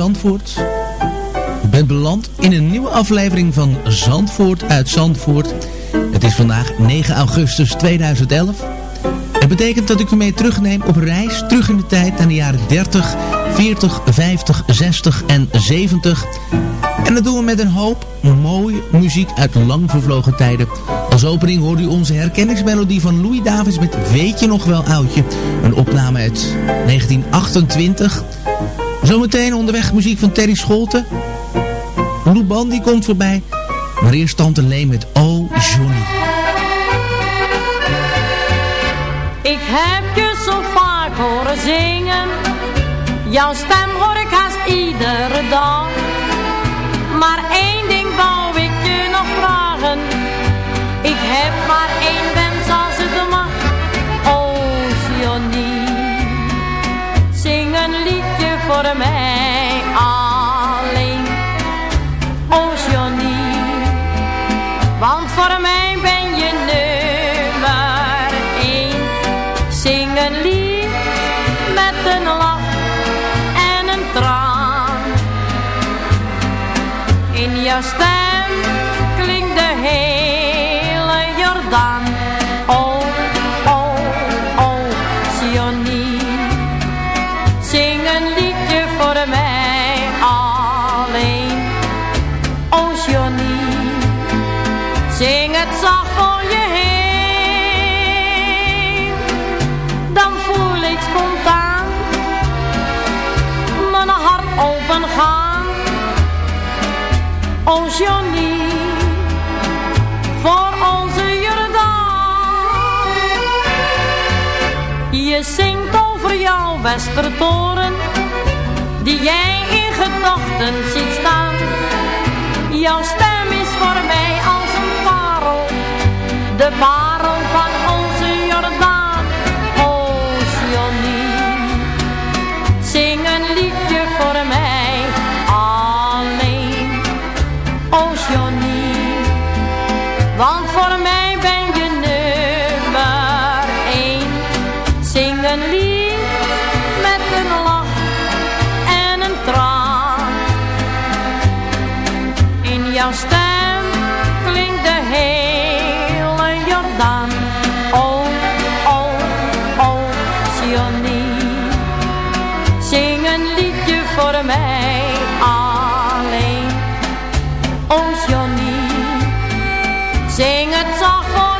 Zandvoort. U bent beland in een nieuwe aflevering van Zandvoort uit Zandvoort. Het is vandaag 9 augustus 2011. Het betekent dat ik u mee terugneem op reis terug in de tijd naar de jaren 30, 40, 50, 60 en 70. En dat doen we met een hoop mooie muziek uit lang vervlogen tijden. Als opening hoort u onze herkenningsmelodie van Louis Davids met Weet je nog wel oudje? Een opname uit 1928. Zometeen onderweg muziek van Terry Scholten. Lou Bandy komt voorbij. Maar eerst Tante Leen met Oh Johnny. Ik heb je zo vaak horen zingen. Jouw stem hoor ik haast iedere dag. Maar één ding wou ik je nog vragen Voor mij alleen O Johnny. Want voor mij ben je nummer één. Zing een lied met een lach en een traan. In jouw stem. Westertoren, die jij in gedachten ziet staan. Jouw stem is voor mij als een parel, de parel alleen. Oh, Sionie. Zing het zacht voor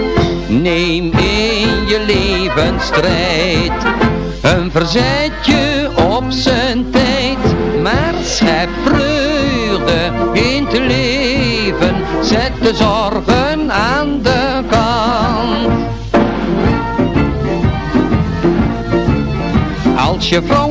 Neem in je leven strijd, een verzetje op zijn tijd. Maar schep vreugde in het leven, zet de zorgen aan de kant. Als je vrouw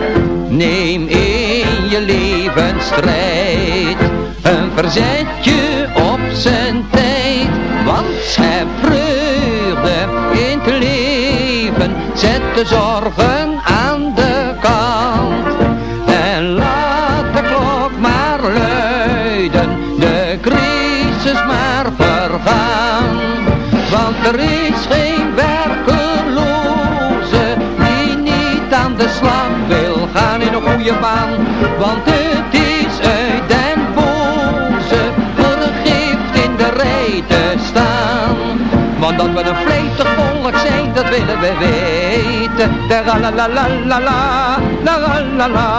Neem in je leven strijd, een verzetje op zijn tijd. Want schep vreugde in het leven, zet de zorgen willen we weten. La la la la la la, la la la.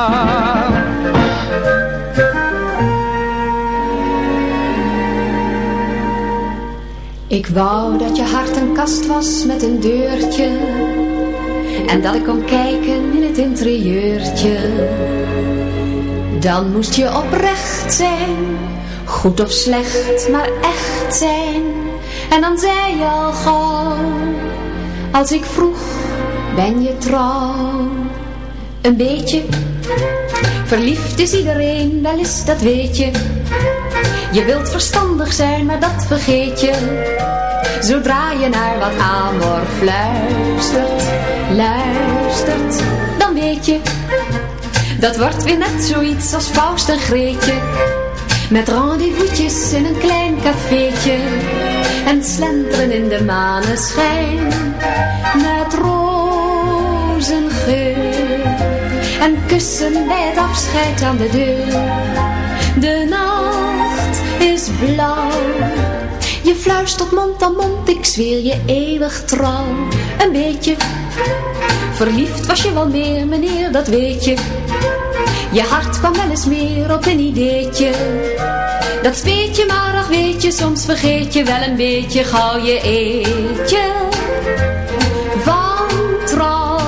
Ik wou dat je hart een kast was met een deurtje En dat ik kon kijken in het interieurtje Dan moest je oprecht zijn Goed of slecht, maar echt zijn En dan zei je al gauw Als ik vroeg, ben je trouw Een beetje Verliefd is iedereen, wel eens, dat weet je je wilt verstandig zijn, maar dat vergeet je. Zodra je naar wat amor fluistert, luistert, dan weet je. Dat wordt weer net zoiets als Faust en Greetje. Met rendezvous'tjes in een klein cafeetje. En slenteren in de maneschijn. Met rozengeur. En kussen bij het afscheid aan de deur. De nacht is blauw. Je fluistert mond aan mond, ik zweer je eeuwig trouw. Een beetje verliefd was je wel meer, meneer, dat weet je. Je hart kwam wel eens meer op een ideetje. Dat speet je maar, ach weet je, soms vergeet je wel een beetje gauw je eetje. Van trouw.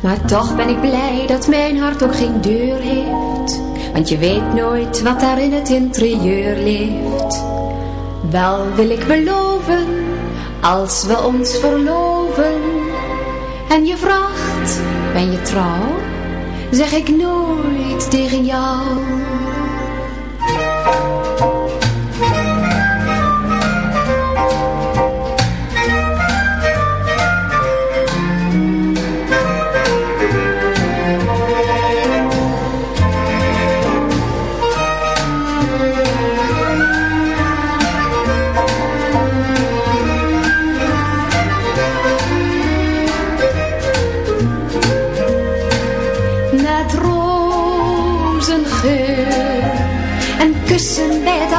Maar toch ben ik blij dat mijn hart ook geen deur heeft. Want je weet nooit wat daar in het interieur leeft. Wel wil ik beloven, als we ons verloven. En je vraagt, ben je trouw? Zeg ik nooit tegen jou.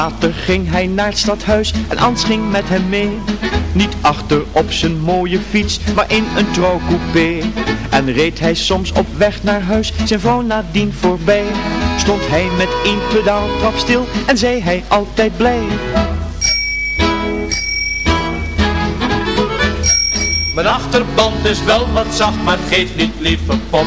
Later ging hij naar het stadhuis en Ans ging met hem mee. Niet achter op zijn mooie fiets, maar in een trouwcoupé. En reed hij soms op weg naar huis, zijn vrouw nadien voorbij. Stond hij met één pedaaltrap stil en zei hij altijd blij. Mijn achterband is wel wat zacht, maar geeft niet, lieve pop.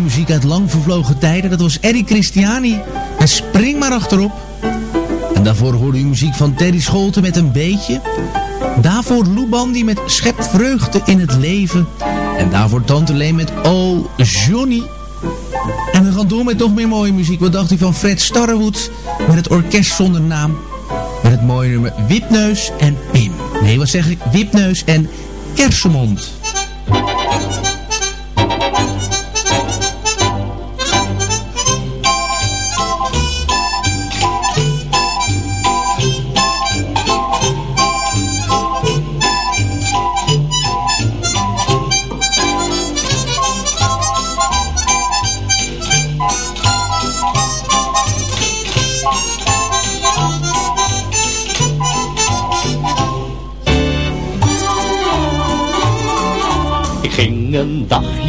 Muziek uit lang vervlogen tijden. Dat was Eddie Christiani. En spring maar achterop. En daarvoor hoorde u muziek van Terry Scholten met een beetje. Daarvoor Lou Bandy met Schep vreugde in het leven. En daarvoor Tante Leen met Oh Johnny. En we gaan door met nog meer mooie muziek. Wat dacht u van Fred Starrewood met het orkest zonder naam? Met het mooie nummer Wipneus en Pim. Nee, wat zeg ik? Wipneus en Kersenmond.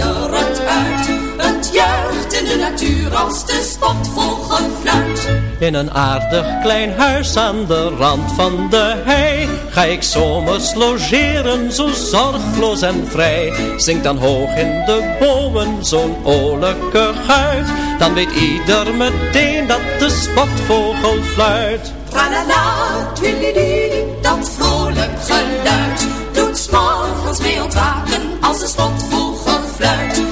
zo rond. als de spotvogel fluit. In een aardig klein huis aan de rand van de hei Ga ik zomers logeren, zo zorgloos en vrij. Zing dan hoog in de bomen zo'n oorlijke guit. Dan weet ieder meteen dat de spotvogel fluit Tralala, twilididi, dat vrolijk geluid. Doet s'morgens mee ontwaken als de spotvogel fluit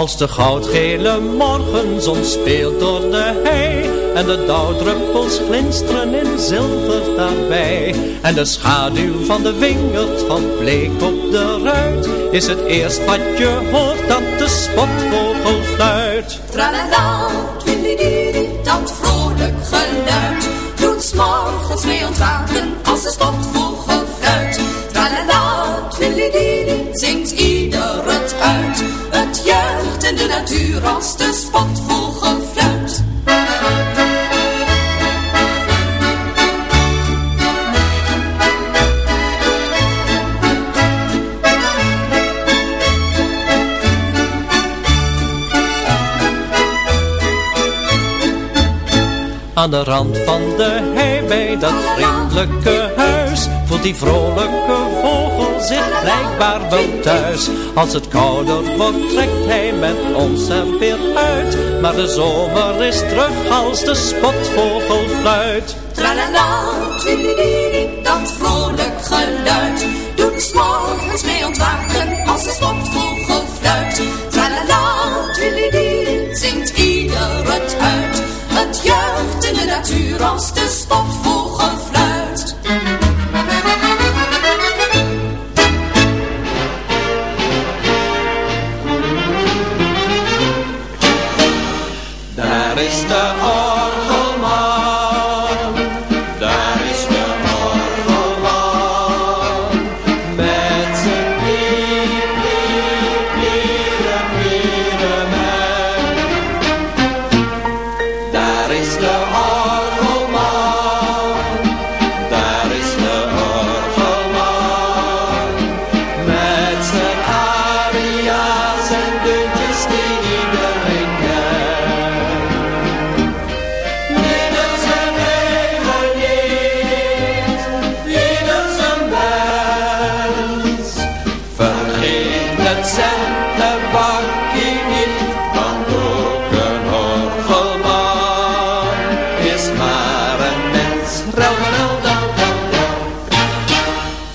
als de goudgele morgenzon speelt door de hei En de dauwdruppels glinsteren in zilver daarbij. En de schaduw van de wingerd van bleek op de ruit Is het eerst wat je hoort dat de spotvogel fluit. Tralala, twilididi, dat vrolijk geluid Doet s'morgens mee ontwaken als de spotvogel fluit. Tralala, twilididi, zingt ieder het uit. Het juicht in de natuur als de spotvogel fluit Aan de rand van de hei dat vriendelijke huis Voelt die vrolijke vogel zich blijkbaar wel thuis. Als het kouder wordt trekt hij met ons er weer uit. Maar de zomer is terug als de spotvogel fluit. Tralala, dat vrolijk geluid. Doet s'morgens mee ontwaken als de spotvogel fluit. Tralala, zingt ieder het uit Het juicht in de natuur als de spotvogel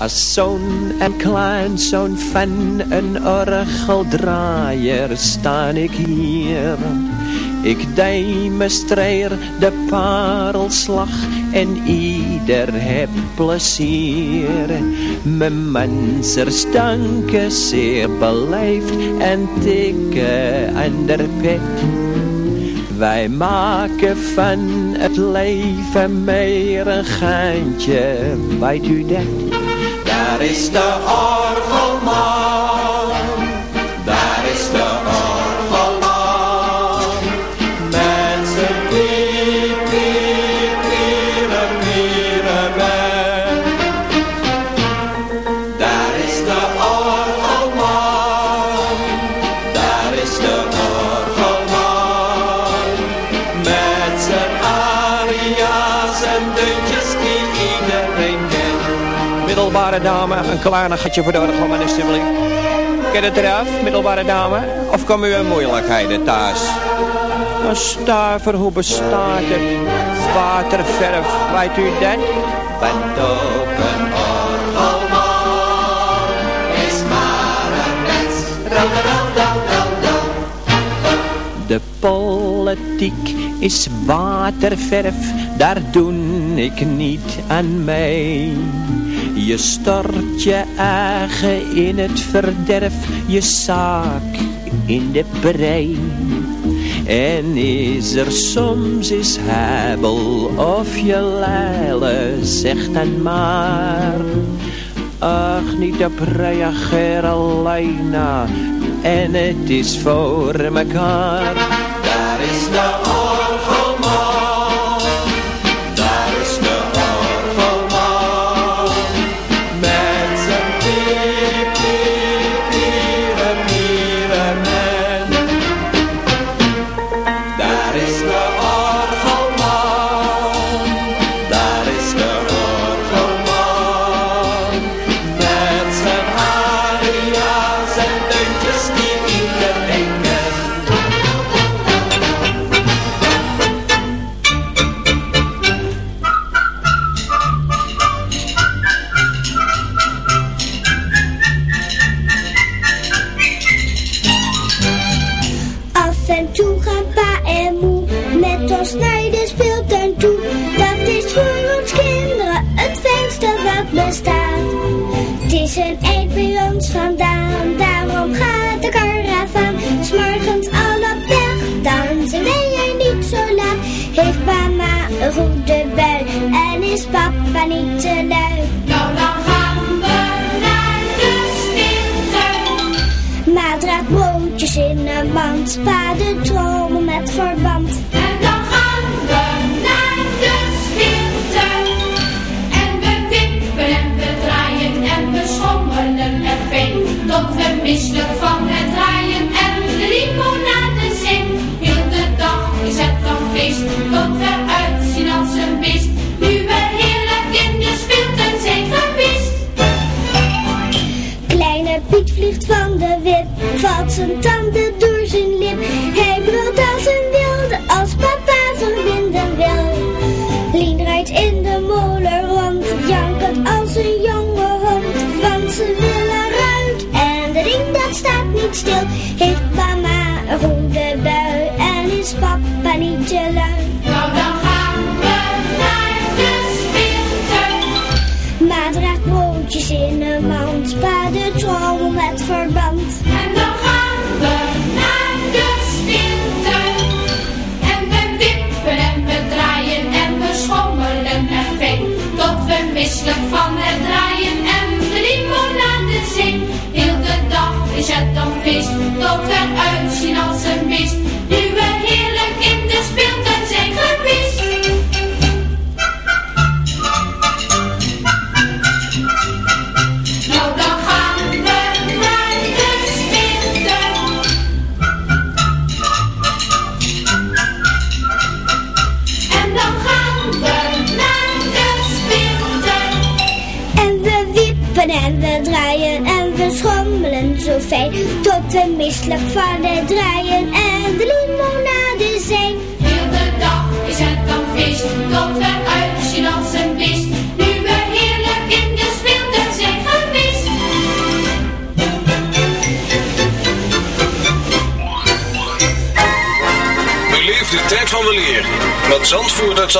Zoon en klein zoon van een orgeldraaier sta ik hier. Ik demonstreer de parelslag en ieder heb plezier. Mijn mensers danken zeer beleefd en tikken aan de pet. Wij maken van het leven meer een geintje, weet u dat? Daar is de orgelman, een klaarnagatje voor nodig om aan de stimmeling. Ken het eraf, middelbare dame? Of komen u in moeilijkheden thuis? Een stuiver, hoe bestaat het? Waterverf, wijt u dat? Bent ook een is maar een mens. De politiek is waterverf, daar doen ik niet aan mee. Je stort je eigen in het verderf, je zaak in de brein. En is er soms is hebel of je leile, zegt dan maar. Ach, niet op reageren, Leina, en het is voor mekaar. spade dromen met verbazing.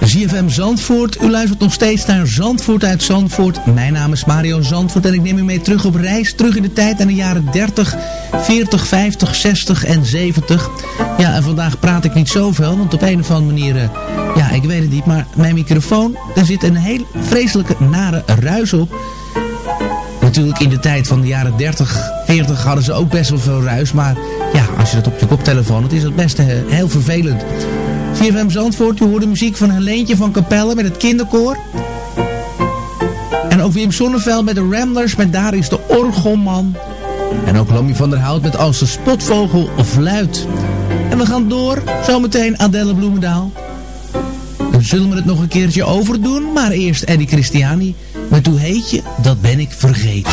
ZFM Zandvoort. U luistert nog steeds naar Zandvoort uit Zandvoort. Mijn naam is Mario Zandvoort en ik neem u mee terug op reis. Terug in de tijd naar de jaren 30, 40, 50, 60 en 70. Ja, en vandaag praat ik niet zoveel, want op een of andere manier... Uh, ja, ik weet het niet, maar mijn microfoon... daar zit een heel vreselijke, nare ruis op. Natuurlijk in de tijd van de jaren 30, 40 hadden ze ook best wel veel ruis. Maar ja, als je dat op je koptelefoon... het is het best uh, heel vervelend... CFM Zandvoort, u hoort de muziek van Helentje van Capelle met het kinderkoor. En ook Wim Sonneveld met de Ramblers met Daar is de Orgelman. En ook Lammy van der Hout met Als de Spotvogel fluit. En we gaan door, zometeen Adelle Bloemendaal. Dan zullen we het nog een keertje overdoen, maar eerst Eddie Christiani. Met hoe heet je, dat ben ik vergeten.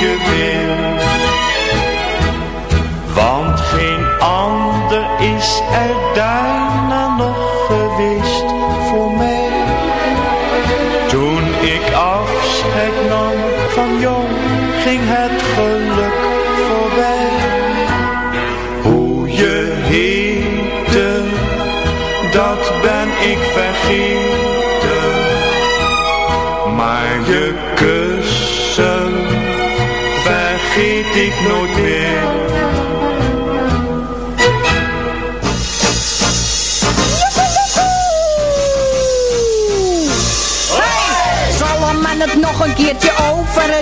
could be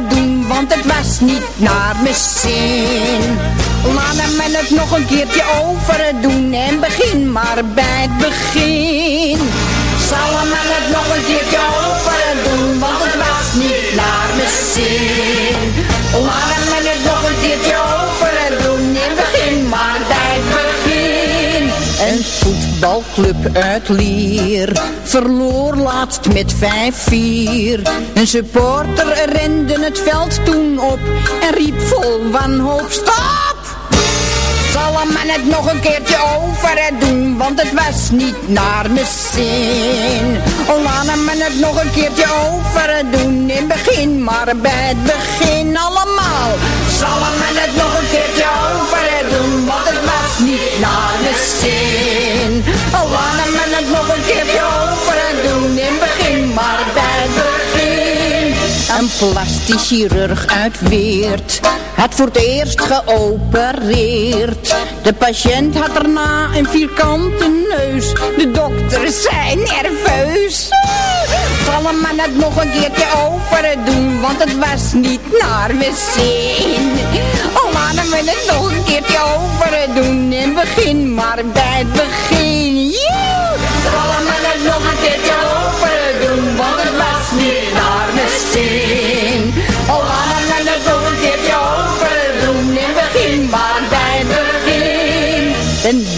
doen, want het was niet naar mijn zin. Laat hem het nog een keertje over doen en begin maar bij het begin. Zal hem het nog een keertje over doen, want het was niet naar mijn zin. Laat hem het nog voetbalclub uit Lier verloor laatst met 5-4. Een supporter rende het veld toen op en riep vol wanhoop, stop! Zal hem man het nog een keertje over doen, want het was niet naar mijn zin. Laat hem het nog een keertje over doen, in het begin, maar bij het begin allemaal. Zal hem het nog een keertje doen, want het was niet naar mijn zin. Laat hem het nog een keertje over doen, in begin, maar bij begin. Een plastisch chirurg uit Weert had voor het eerst geopereerd. De patiënt had daarna een vierkante neus. De dokter zei nerveus. Hem man het nog een keertje over doen, want het was niet naar mijn zin. Oh, laten we het nog een keertje over doen, in het begin, maar bij het begin. Hem man het nog een keertje over doen, want het was niet naar mijn zin. Oh, laten we het nog een keertje over doen, het begin, maar bij het begin.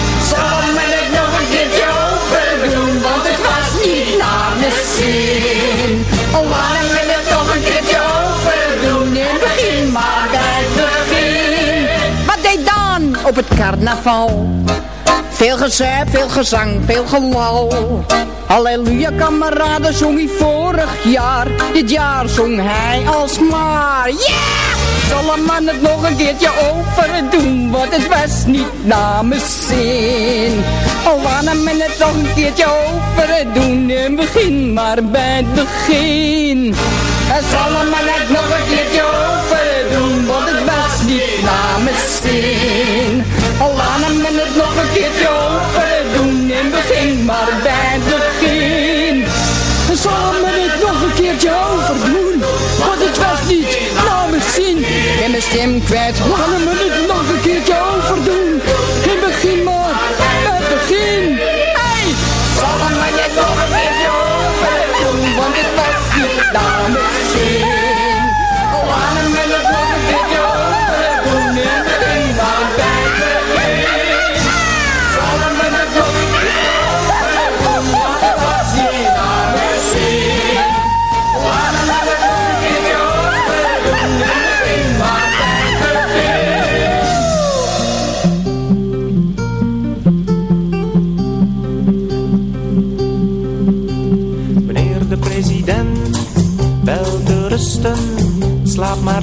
Op het carnaval? Veel gezep, veel gezang, veel gelal. Halleluja kameraden zong hij vorig jaar. Dit jaar zong hij alsmaar. Yeah! Zal een man het nog een keertje overdoen, want het was niet mijn zin. Al laat hem het nog een keertje overdoen, het begin, maar bij het begin. En zal een man het nog een keertje overdoen, want het was niet naar mijn zin. Al laat hem het nog een keertje overdoen, in het begin, maar bij het begin. En zal men het nog een keertje overdoen, want het was niet naar mijn zin. Ben mijn stem kwijt, laten we het nog een keertje overdoen. In het begin maar, het begin. Hey! Zal men het nog een keertje overdoen, want het was niet naar mijn zin. Laten we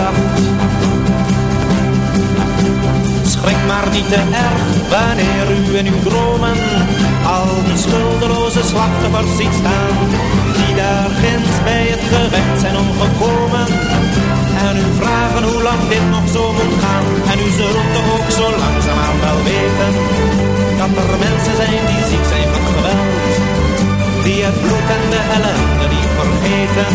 Zacht. Schrik maar niet te erg wanneer u in uw dromen al die schuldeloze slachtoffers ziet staan. Die daar ginds bij het gerecht zijn omgekomen. En u vragen hoe lang dit nog zo moet gaan. En u zult toch ook zo langzaamaan wel weten. Dat er mensen zijn die ziek zijn van geweld. Die het bloed en de ellende niet vergeten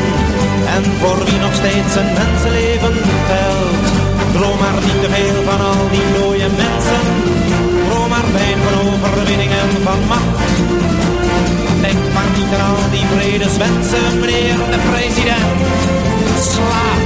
en voor wie nog steeds een mensenleven telt. Droom maar niet te veel van al die mooie mensen, droom maar fijn van overwinning en van macht. Denk maar niet aan al die vredeswensen, meneer de president. Slaap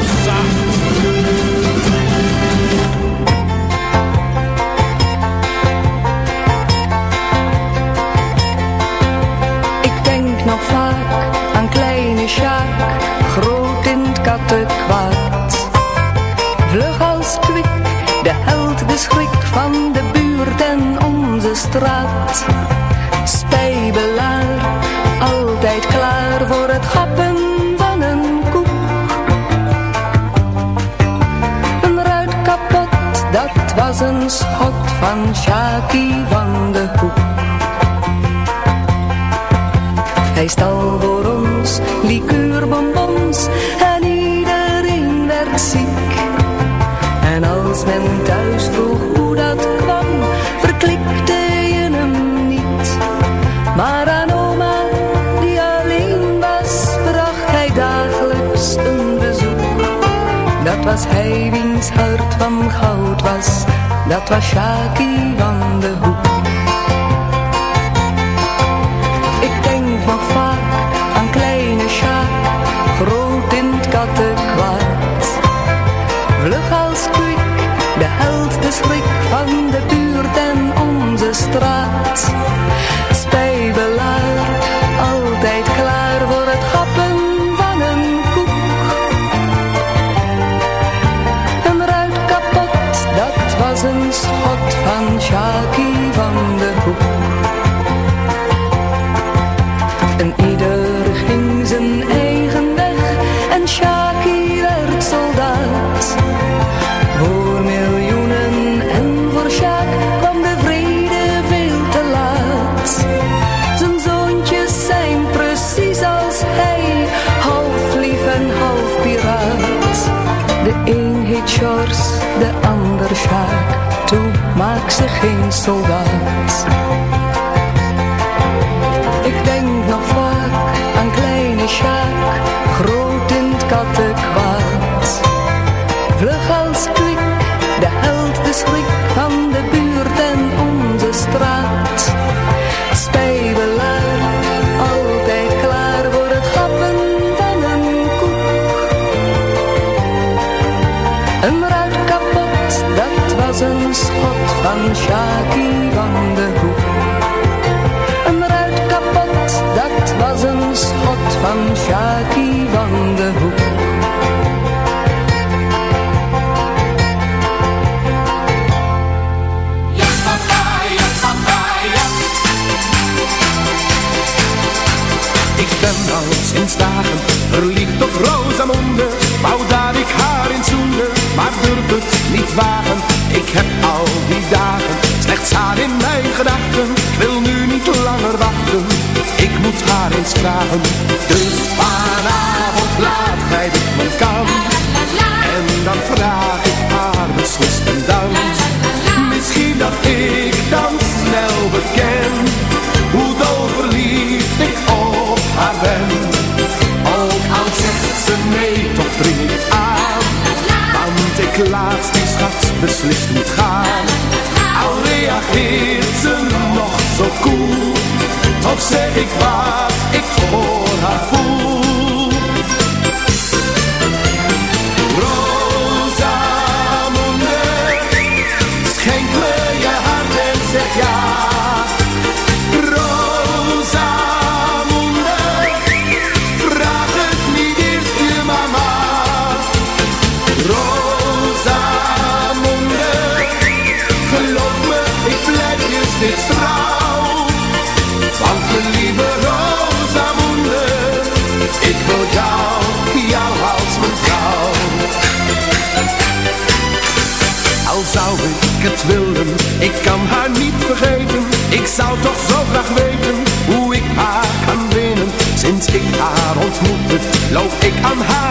een schot van Sjaakie van de Hoek. Hij stal voor ons liqueurbonbons en iedereen werd ziek. En als men thuis vroeg hoe dat kwam, verklikte je hem niet. Maar aan oma, die alleen was, bracht hij dagelijks een bezoek. Dat was hij wiens hart van goud was, dat was Shaki van de Hoek. Geen soldaat. Ik denk nog vaak aan kleine Sjaak, groot in het kattenkwaad. Vlug als kwik, de held, de schrik van de buurt en onze straat. Spijbelaar, altijd klaar voor het gappen van een koek. Een ruit kapot, dat was een schot van Sjaakie van de Hoek. Een ruit kapot, dat was een schot van Sjaakie van de Hoek. Ik ben al sinds dagen verliefd op Rosamunde Wou dat ik haar in zoende, maar durf het niet wagen Ik heb al die dagen slechts haar in mijn gedachten. Ik wil nu niet langer wachten, ik moet haar eens vragen. Dus vanavond laat gij dit mijn kans En dan vraag ik haar beslist een dans Misschien dat ik dan snel beken Hoe dol verliefd ik op haar ben. Ook al zegt ze nee, toch ik aan. Want ik laat beslist niet gaan. Al reageert ze nog zo koel. Toch zeg ik wat ik voor haar voel zou toch zo graag weten hoe ik haar kan winnen. Sinds ik haar ontmoette, loop ik aan haar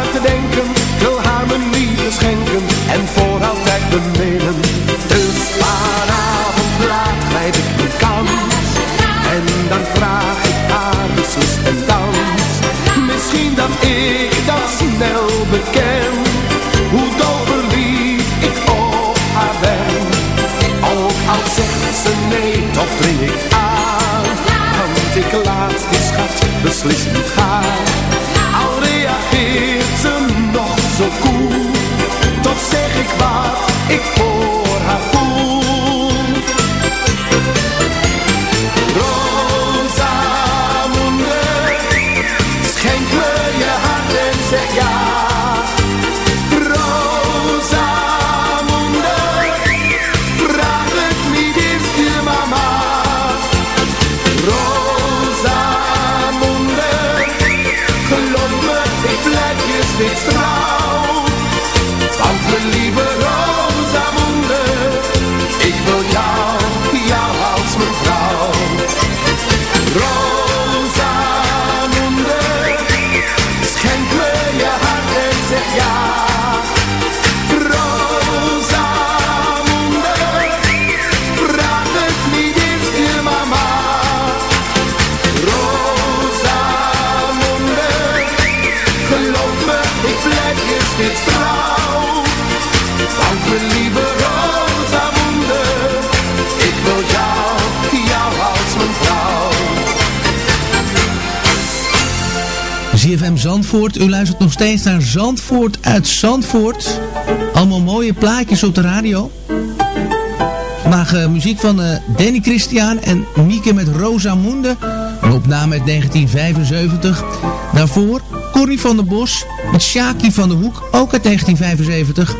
zegt ze nee, toch dring ik aan. Want ik laat die schat beslissen gaan. Al reageert ze nog zo koel, toch zeg ik wat ik voor haar voel. Zandvoort, u luistert nog steeds naar Zandvoort uit Zandvoort. Allemaal mooie plaatjes op de radio. Vandaag eh, muziek van eh, Danny Christian en Mieke met Rosamunde. Een opname uit 1975. Daarvoor Corrie van der Bos met Shaki van der Hoek, ook uit 1975.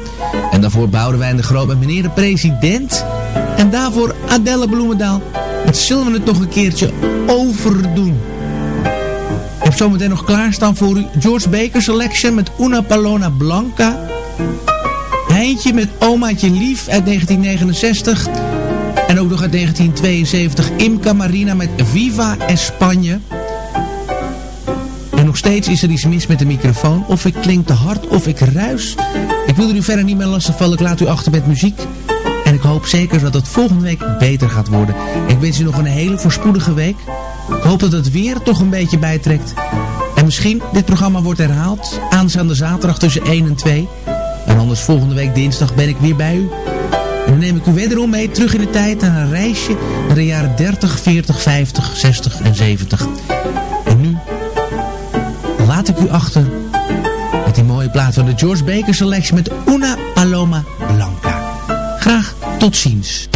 En daarvoor Boudewijn de Groot met meneer de president. En daarvoor Adelle Bloemendaal. met zullen we het nog een keertje overdoen. Heb zometeen nog klaarstaan voor u George Baker Selection met Una Palona Blanca. Heintje met Omaatje Lief uit 1969. En ook nog uit 1972 Imca Marina met Viva España. En nog steeds is er iets mis met de microfoon. Of ik klink te hard of ik ruis. Ik wil er u verder niet meer lastigvallen. Ik laat u achter met muziek. En ik hoop zeker dat het volgende week beter gaat worden. Ik wens u nog een hele voorspoedige week. Ik hoop dat het weer toch een beetje bijtrekt. En misschien dit programma wordt herhaald. Aanstaande zaterdag tussen 1 en 2. En anders volgende week dinsdag ben ik weer bij u. En dan neem ik u wederom mee terug in de tijd naar een reisje naar de jaren 30, 40, 50, 60 en 70. En nu laat ik u achter met die mooie plaat van de George Baker Selection met Una Paloma Blanca. Graag tot ziens.